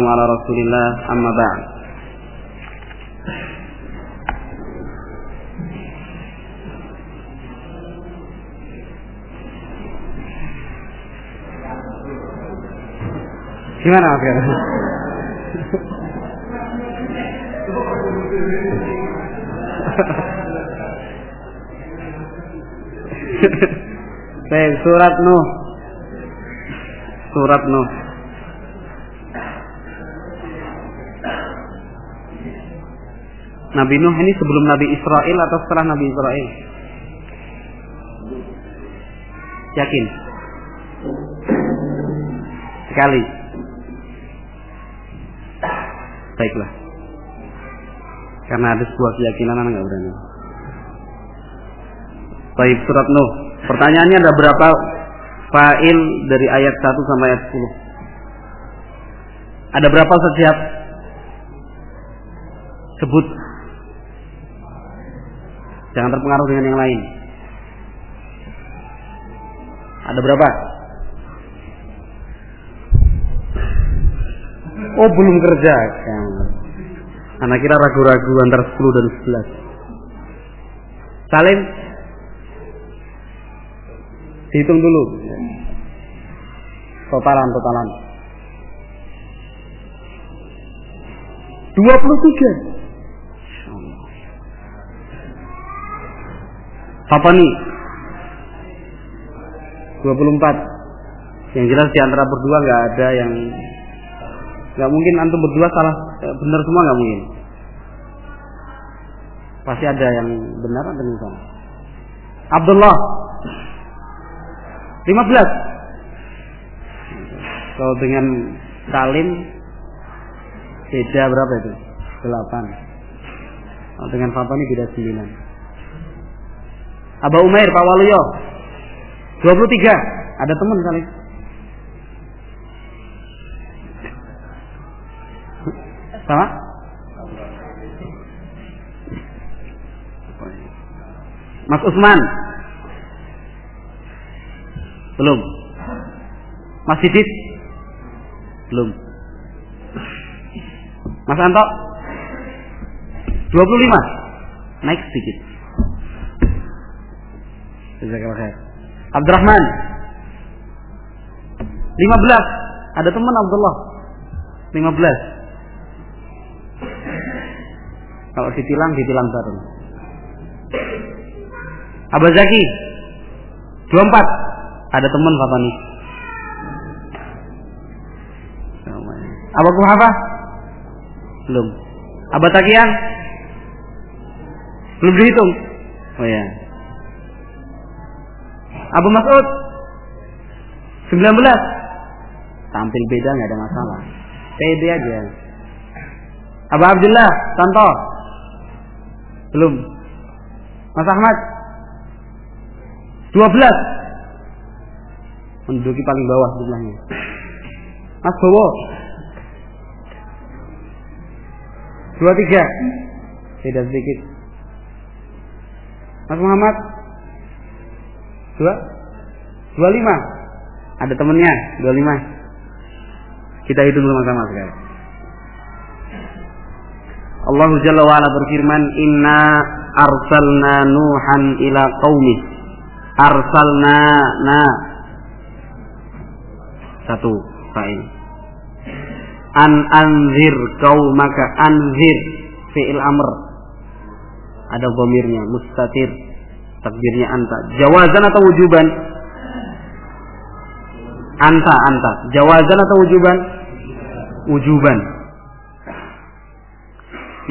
wassalamu ala rasulillah amma ba'd Gimana Mas Baik, surat Nuh. Surat Nuh. Nabi Nuh ini sebelum Nabi Israel atau setelah Nabi Israel? Yakin? Sekali. Baiklah. Karena ada sebuah keyakinan anak nggak berani. Baik surat Nuh. Pertanyaannya ada berapa fa'il dari ayat 1 sampai ayat 10? Ada berapa setiap sebut Jangan terpengaruh dengan yang lain. Ada berapa? Oh belum kerja. Anak kira ragu-ragu antara 10 dan 11. Salim? Hitung dulu. Totalan, totalan. 23. Papani 24 yang jelas di antara berdua nggak ada yang nggak mungkin antum berdua salah eh, benar semua nggak mungkin? Pasti ada yang benar ada yang salah? Abdullah. 15 kalau dengan Salim beda berapa itu? 8 kalau dengan Fatani beda 9 Aba Umair Pak Waluyo 23 ada teman kali. Sama? Mas Usman. Belum. Mas Sidit belum. Mas Anto. 25 naik sedikit Jazakallah khair. Abdurrahman. 15 ada teman Abdullah. 15 kalau ditilang ditilang baru Abu Zaki. 24 ada teman Pak nih. Abu Kuhafa belum. Abu Takian? Belum dihitung. Oh ya Abu Mas'ud. 19 tampil beda nggak ada masalah. Pede aja. Abu Abdullah contoh. Belum. Mas Ahmad. 12 menduduki paling bawah jumlahnya. Mas Bowo. 23 beda sedikit. Mas Muhammad Dua? Dua lima. Ada temennya, dua lima. Kita hitung sama-sama sekarang. Allah Jalla wa'ala berfirman, Inna arsalna Nuhan ila qaumi. Arsalna na. Satu fa'il. An anzir maka anzir fi'il amr. Ada gomirnya, mustatir takdirnya anta. Jawazan atau wujuban? Anta anta. Jawazan atau wujuban? Wujuban.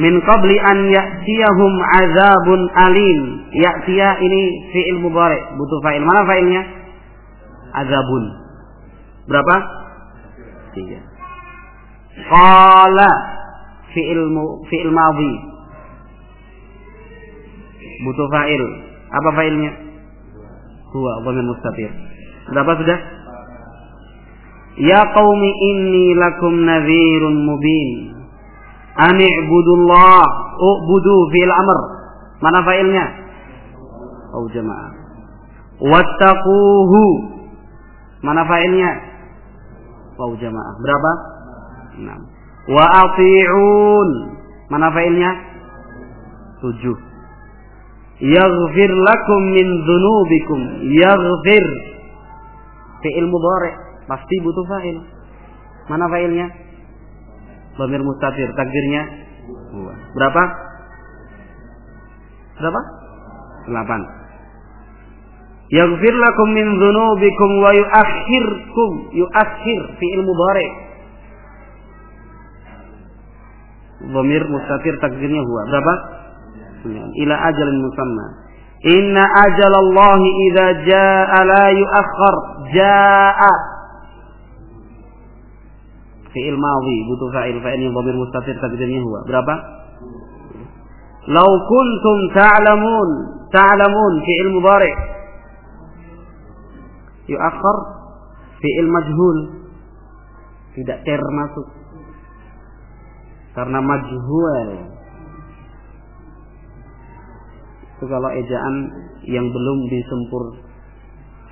Min qabli an ya'tiyahum azabun alim. Ya'tiya ini fi'il mudhari. Butuh fa'il. Mana fa'ilnya? Azabun. Berapa? Tiga. Qala fi'il fi'il madhi. Butuh fa'il apa failnya? Huwa dhamir mustatir. Berapa sudah? Ya qaumi inni lakum nadhirun mubin. Ani ibudullah, ubudu fil amr. Mana failnya? Oh jemaah. Wattaquhu. Mana failnya? Wow jemaah. Berapa? enam. Wa ati'un. Mana failnya? Tujuh. Yaghfir lakum min dhunubikum. Yaghfir. Fi'il mudhari. Pasti butuh fa'il. Mana fa'ilnya? Bamir mustatir. Takdirnya? Berapa? Berapa? Delapan. Yaghfir lakum min dhunubikum wa yuakhirkum. Yuakhir fi'il mudhari. Dhamir mustatir takdirnya huwa. Berapa? Ila ajalin musamma. Inna ajalallahi idza jaa la yuakhir. Jaa. Fi'il madhi butuh fa'il fa'ilnya dhamir mustatir takdirnya huwa. Berapa? Lau kuntum ta'lamun ta'lamun fi'il mudhari. Yuakhir fi'il majhul. Tidak termasuk karena majhul itu kalau ejaan yang belum disempur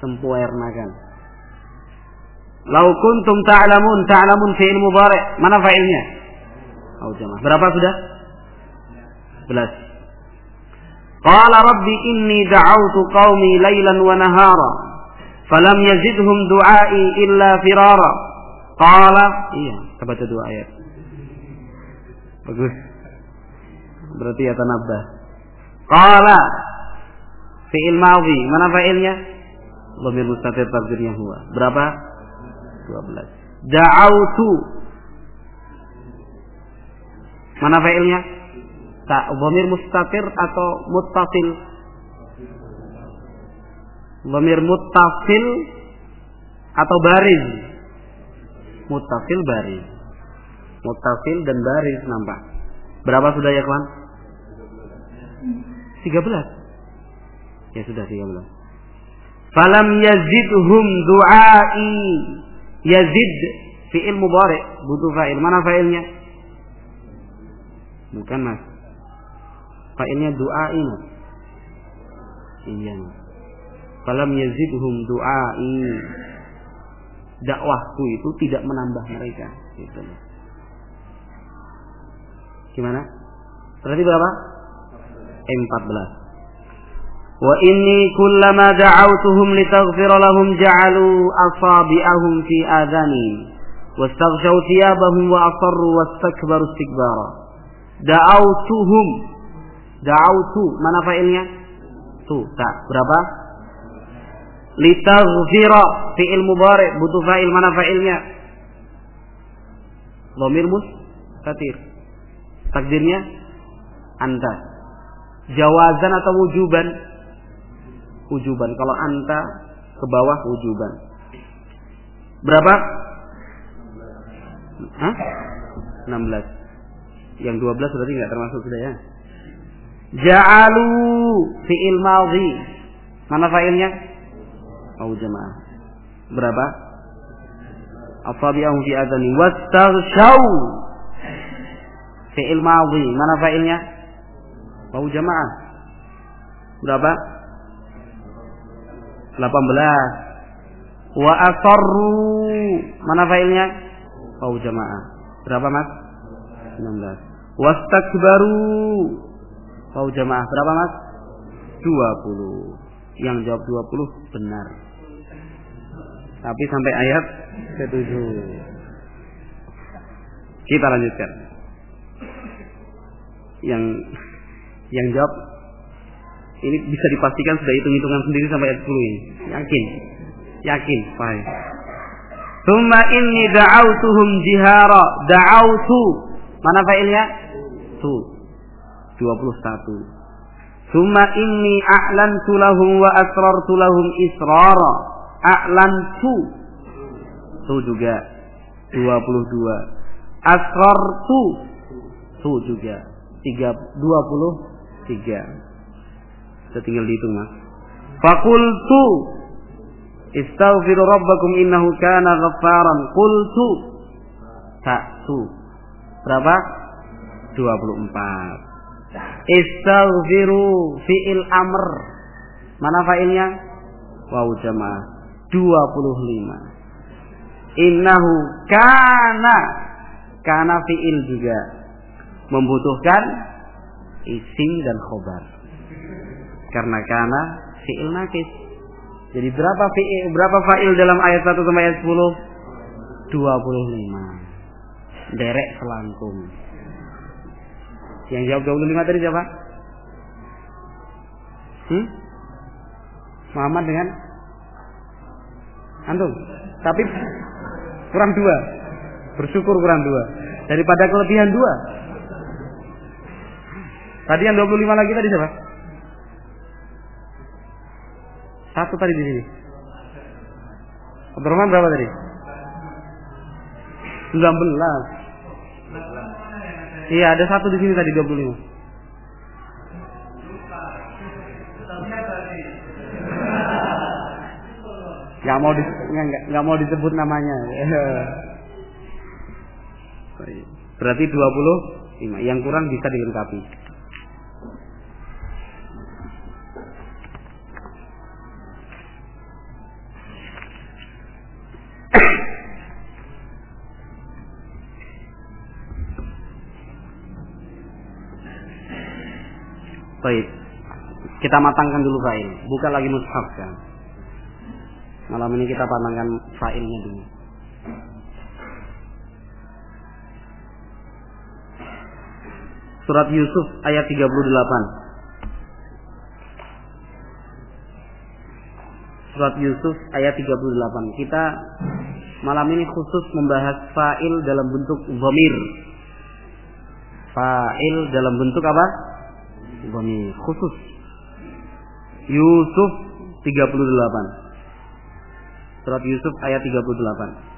sempurnakan lau kuntum ta'lamun ta'lamun fi'il mudhari. Mana fa'ilnya? Oh jamaah. Berapa sudah? 11 Qala rabbi inni da'awtu qaumi laylan wa nahara falam yazidhum du'ai illa firara. Qala iya kita baca dua ayat. Bagus. Berarti ya tanabbah. Qala fi'il madhi. Mana fa'ilnya? Dhamir mustatir takdirnya huwa. Berapa? 12. Da'autu. Mana fa'ilnya? Tak dhamir mustatir atau muttasil? Dhamir muttasil atau baris? Muttasil baris. Mutasil dan baris nampak. Berapa sudah ya kawan? 13. Ya sudah 13. Falam yazidhum du'ai. Yazid fi'il mudhari, butuh fa'il. Mana fa'ilnya? Bukan Mas. Fa'ilnya du'ai. Iya Mas. Falam yazidhum du'ai. Dakwahku itu tidak menambah mereka. Gitu. Gimana? Berarti berapa? 14. Wa inni kullama da'awtuhum litaghfira lahum ja'alu asabi'ahum fi adhani wastaghshaw thiyabahum wa asarru wastakbaru istikbara. Da'awtuhum Da'awtu mana fa'ilnya? Tuh, tak. Berapa? Litaghfira fi'il mudhari butuh fa'il mana fa'ilnya? Dhamir mustatir. Takdirnya anta. Jawazan atau wujuban? Wujuban. Kalau anta ke bawah wujuban. Berapa? Hah? 16. Yang 12 berarti nggak termasuk sudah ya. Ja'alu fi'il madhi. Mana fa'ilnya? Au jamaah. Berapa? Asabi'ahum fi adani wastaghshaw Fi'il madhi. Mana fa'ilnya? Mau jamaah. Berapa? 18. Wa asarru. Mana fa'ilnya? Mau jamaah. Berapa mas? 16. Wastakbaru. Mau jamaah. Berapa mas? 20. Yang jawab 20 benar. Tapi sampai ayat ketujuh. Kita lanjutkan yang yang jawab ini bisa dipastikan sudah hitung-hitungan sendiri sampai ayat 10 ini. Yakin. Yakin, baik. Tsumma inni da'autuhum jihara. Da'autu. Mana failnya? Tu. 21. Tsumma inni a'lantu lahum wa asrartu lahum israra. A'lantu. Tu juga. 22. Asrartu. Tu juga tiga dua puluh tiga. Kita tinggal dihitung mas. Fakultu Istaghfiru rabbakum innahu kana ghaffaran. Qultu tu Berapa? 24. Istaghfiru fi'il amr. Mana fa'ilnya? Waw jamaah. 25. Innahu kana Karena fi'il juga membutuhkan isim dan khobar. Karena karena fi'il nakis. Jadi berapa fi'il, berapa fa'il dalam ayat 1 sampai ayat 10? 25. Derek selangkung. Yang jawab 25 tadi siapa? Hmm? Muhammad dengan antum. Tapi kurang dua. Bersyukur kurang dua. Daripada kelebihan dua. Tadi yang 25 lagi tadi siapa? Satu tadi di sini. Abdurrahman berapa tadi? 19. Iya, ada satu di sini tadi 25. nggak mau di, nggak mau disebut namanya. Berarti 20 yang kurang bisa dilengkapi. Baik. Kita matangkan dulu file. Buka lagi mushaf kan. Malam ini kita pandangkan failnya dulu. Surat Yusuf ayat 38. Surat Yusuf ayat 38. Kita malam ini khusus membahas fa'il dalam bentuk dhamir. Fa'il dalam bentuk apa? Dhamir. Khusus. Yusuf 38. Surat Yusuf ayat 38.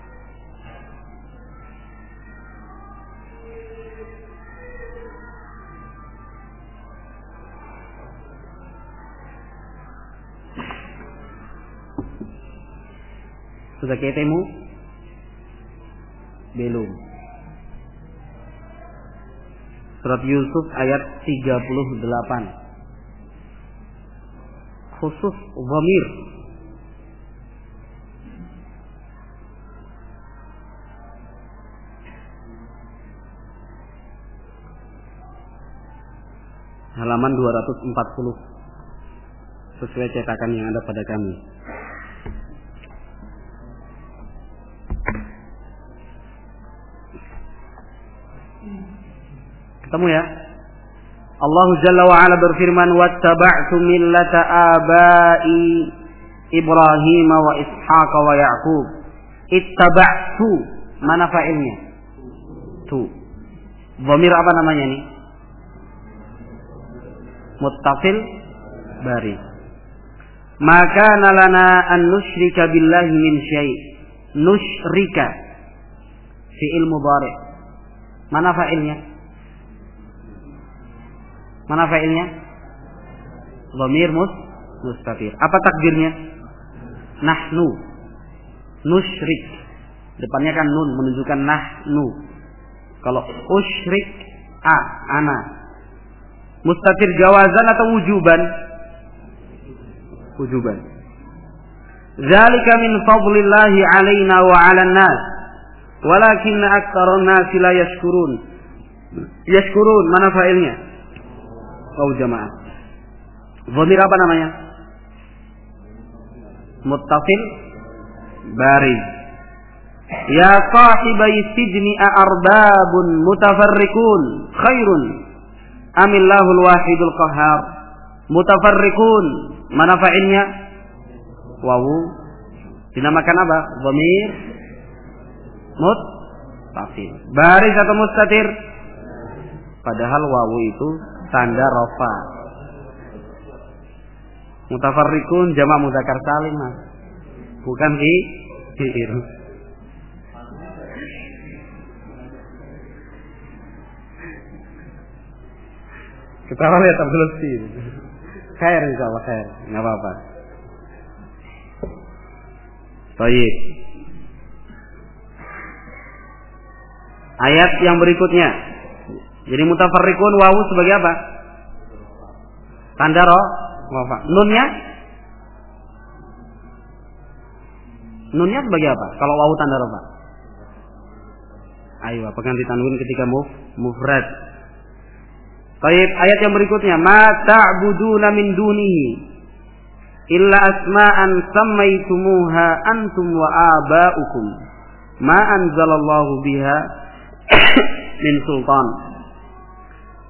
Sudah ketemu? Belum. Surat Yusuf ayat 38. Khusus wamir halaman 240 sesuai cetakan yang ada pada kami. Ketemu ya? Allah Jalla wa Ala berfirman wattaba'tu millata abai Ibrahim wa Ishaq wa Ya'qub. Ittaba'tu mana fa'ilnya? Tu. Dhamir apa namanya nih? muttasil bari maka nalana an nusyrika billahi min syai nusyrika fi'il mudhari mana fa'ilnya mana fa'ilnya dhamir mus mustatir apa takdirnya nahnu nusyrik depannya kan nun menunjukkan nahnu kalau usyrik a ana Mustatir jawazan atau wujuban? Wujuban. Zalika min fadlillahi alaina wa 'alan nas. Walakinna aktsaran nas la yashkurun. Yashkurun mana fa'ilnya? Oh jamaah. Dhamir apa namanya? Muttasil barid. Ya sahibai sijni a'arbabun mutafarrikun khairun Amillahul wahidul qahar. Mutafarriqun. Mana fa'ilnya? Wawu. Dinamakan apa? Dhamir. Mut. Baris atau mustatir? Padahal wawu itu tanda rofa. Mutafarriqun jama mudzakkar salim, Mas. Bukan di fi'il. Ketawa lihat Abdul Latif. Khair insya Allah khair. Nggak apa-apa. Baik. Ayat yang berikutnya. Jadi mutafarrikun wawu sebagai apa? Tanda roh. Wafa. Nunnya? Nunnya sebagai apa? Kalau wawu tanda roh, Pak. Ayo, pegang di tanwin ketika muf, mufrad. Baik, ayat yang berikutnya, ma ta'buduna min dunihi illa asma'an sammaitumuha antum wa aba'ukum ma anzalallahu biha min sultan.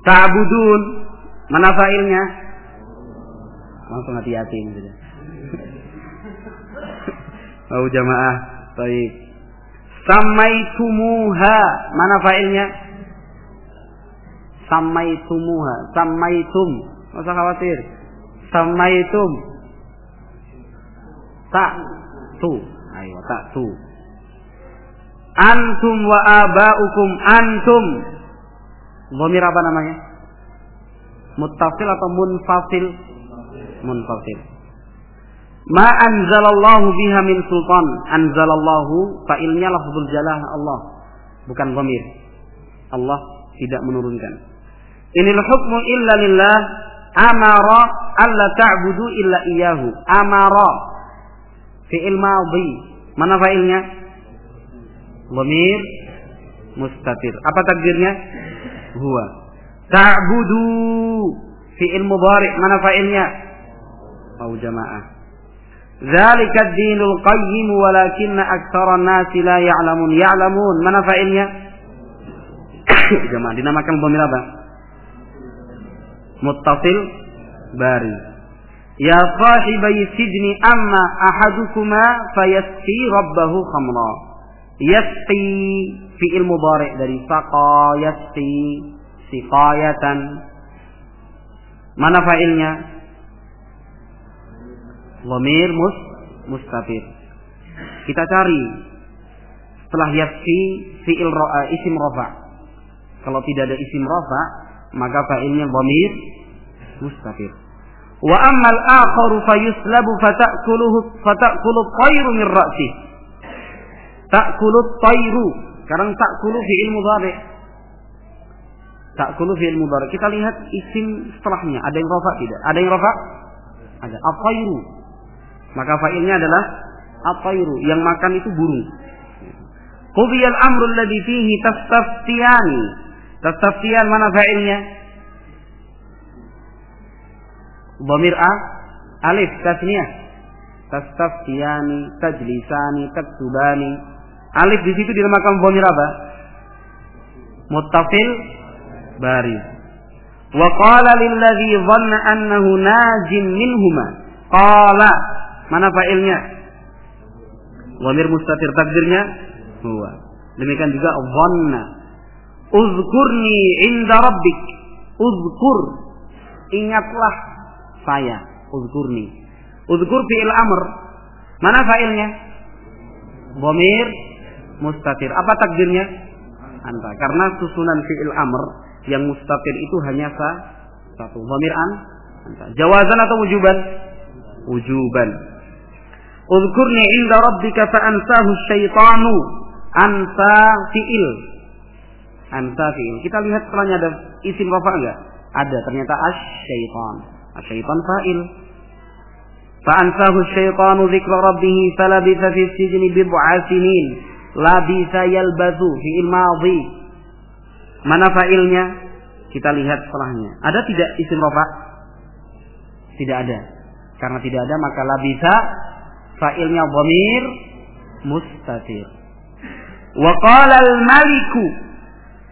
Ta'budun mana fa'ilnya? Langsung hati-hati maksudnya. Oh jamaah, baik. Samaitumuha, mana fa'ilnya? Samaitumuha, samaitum. Enggak usah khawatir. Samaitum. Tak tu. Ayo, tak tu. Antum wa abaukum antum. Dhamir apa namanya? Muttasil atau munfasil? Munfasil. Ma anzalallahu biha min sultan. Anzalallahu fa'ilnya lafzul jalah Allah. Bukan dhamir. Allah tidak menurunkan. Inil hukmu illa lillah amara alla ta'budu illa iyyahu. Amara fi'il madhi. Mana fa'ilnya? Dhamir mustatir. Apa takdirnya? هو. تعبدوا فعل مضارع من فعلنا أو جماعة. ذلك الدين القيم ولكن أكثر الناس لا يعلمون. يعلمون من فعلنا جماعة دينا كان بمين أبا متصل؟ باري يا صاحبي السجن أما أحدكما فيسقي ربه خمرا. يسقي fi'il mudhari dari saqa yasqi siqayatan. Mana fa'ilnya? Lamir mus mustafir. Kita cari setelah yasqi fi'il ro'a isim rafa. Kalau tidak ada isim rafa, maka fa'ilnya dhamir mustafir. Wa ammal akharu fayuslabu fata'kuluhu fata'kulu tayru min ra'si. Ta'kulu tayru. Sekarang ta'kulu fi'il mudhari. Ta'kulu fi'il mudhari. Kita lihat isim setelahnya. Ada yang rafa tidak? Ada yang rafa? Ada. At-tayru. Maka fa'ilnya adalah at-tayru. Yang makan itu burung. Qudiyal amru alladhi fihi tastaftiyani. Tastaftiyan mana fa'ilnya? Dhamir A alif tasniyah. Tastaftiyani, tajlisani, taktubani. Alif di situ dinamakan dhamir apa? Muttafil baris. Wa qala lilladzi dhanna annahu najin minhuma. Qala mana fa'ilnya? Dhamir mustatir takdirnya huwa. Demikian juga dhanna. Uzkurni inda rabbik. Uzkur. Ingatlah saya. Uzkurni. Uzkur fi'il amr. Mana fa'ilnya? Dhamir mustatir. Apa takdirnya? Anta. Karena susunan fi'il amr yang mustatir itu hanya sa, satu. Dhamir an. Anta. Jawazan atau wujuban? Wujuban. Udhkurni inda rabbika fa'ansahu syaitanu. Ansa fi'il. Ansa fi'il. Kita lihat setelahnya ada isim rafa enggak? Ada. Ternyata as-syaitan. As-syaitan fa'il. Fa'ansahu syaitanu zikra Rabbihi falabitha fi sijni bid'a sinin labisa yalbazu fi'il madhi. Mana fa'ilnya? Kita lihat setelahnya. Ada tidak isim rofa tidak ada. Karena tidak ada maka labisa fa'ilnya dhamir mustatir. Wa qala al maliku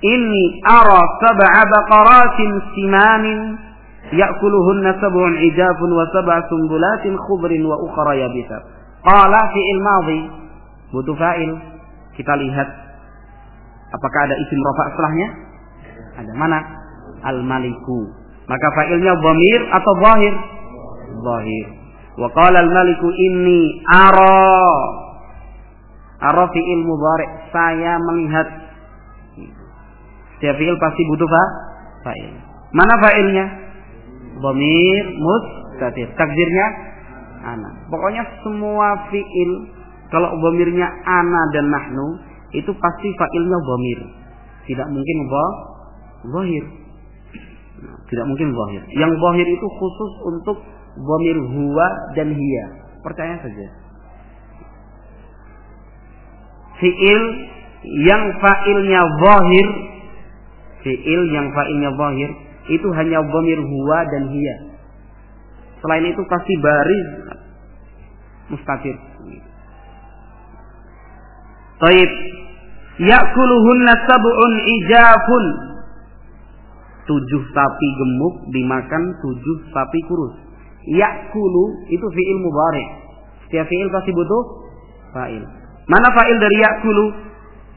inni ara sab'a baqaratin simanin ya'kuluhunna sab'un ijafun wa sab'a sumbulatin khubrin wa ukhra yabisat qala fi madhi butuh fa'il. Kita lihat apakah ada isim rafa setelahnya? Ada mana? Al-Maliku. Maka fa'ilnya dhamir atau zahir? Zahir. Wa qala al-Maliku inni ara. Ara fi'il mudhari. Saya melihat. Setiap fi'il pasti butuh fa? fa'il. Mana fa'ilnya? Dhamir mustatir. Takdirnya ana. Pokoknya semua fiil kalau dhamirnya ana dan nahnu itu pasti fa'ilnya dhamir. Tidak mungkin zahir. Tidak mungkin zahir. Yang zahir itu khusus untuk dhamir huwa dan hiya. Percaya saja. Fiil yang fa'ilnya zahir fi'il yang fa'ilnya zahir itu hanya dhamir huwa dan hiya. Selain itu pasti baris mustatir. Taib. Yakuluhunna sab'un ijafun. Tujuh sapi gemuk dimakan tujuh sapi kurus. Yakulu itu fi'il mubarak. Setiap fi'il pasti butuh fa'il. Mana fa'il dari yakulu?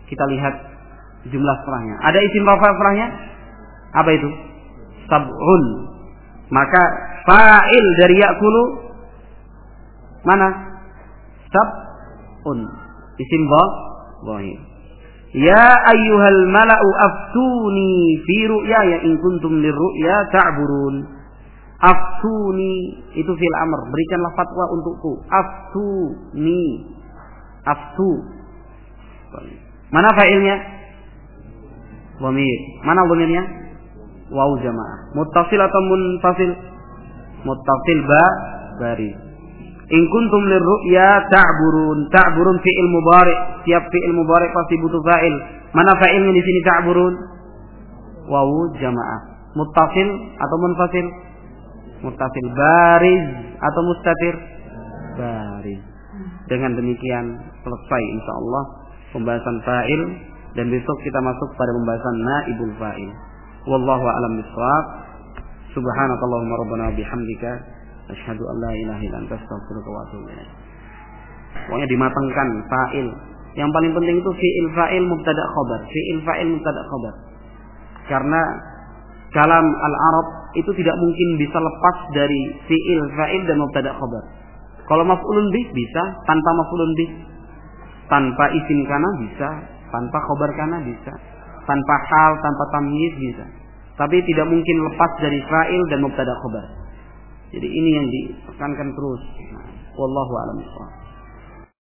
Kita lihat jumlah setelahnya. Ada isim rafa setelahnya? Apa itu? Sab'un. Maka fa'il dari yakulu mana? Sab'un. Isim dhahir. Ya ayyuhal mala'u aftuni fi ru'yaya in kuntum lirru'ya ta'burun. Aftuni itu fil amr, berikanlah fatwa untukku. Aftuni. Aftu. Mana fa'ilnya? Dhamir. Mana dhamirnya? Waw jamaah. Muttasil atau munfasil? Muttasil ba baris. In kuntum lirru'ya ta'burun. Ta'burun fi'il mudhari'. Tiap fi'il mudhari' pasti butuh fa'il. Mana fa'ilnya di sini ta'burun? Wawu jamaah. Muttasil atau munfasil? Muttasil. Bariz atau mustatir? Bariz. Dengan demikian selesai insyaallah pembahasan fa'il dan besok kita masuk pada pembahasan naibul fa'il. Wallahu a'lam bishawab. Subhanakallahumma rabbana bihamdika Asyhadu an la ilaha illa anta astaghfiruka wa atubu. Pokoknya dimatangkan fa'il. Yang paling penting itu fi'il fa'il mubtada khabar. Fi'il fa'il mubtada khabar. Karena kalam al-Arab itu tidak mungkin bisa lepas dari fi'il fa'il dan mubtada khabar. Kalau maf'ulun bih bisa, tanpa maf'ulun bih. Tanpa isim kana bisa, tanpa khabar kana bisa. Tanpa hal, tanpa tamyiz bisa. Tapi tidak mungkin lepas dari fa'il dan mubtada khabar. Jadi ini yang ditekankan terus. Wallahu a'lam